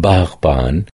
barbahn